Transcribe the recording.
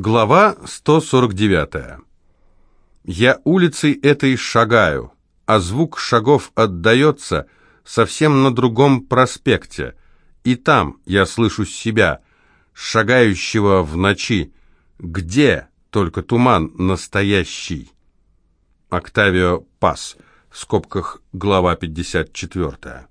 Глава 149. Я улицей этой шагаю, а звук шагов отдается совсем на другом проспекте. И там я слышу себя, шагающего в ночи. Где только туман настоящий? Октавио Пас, в скобках глава 54.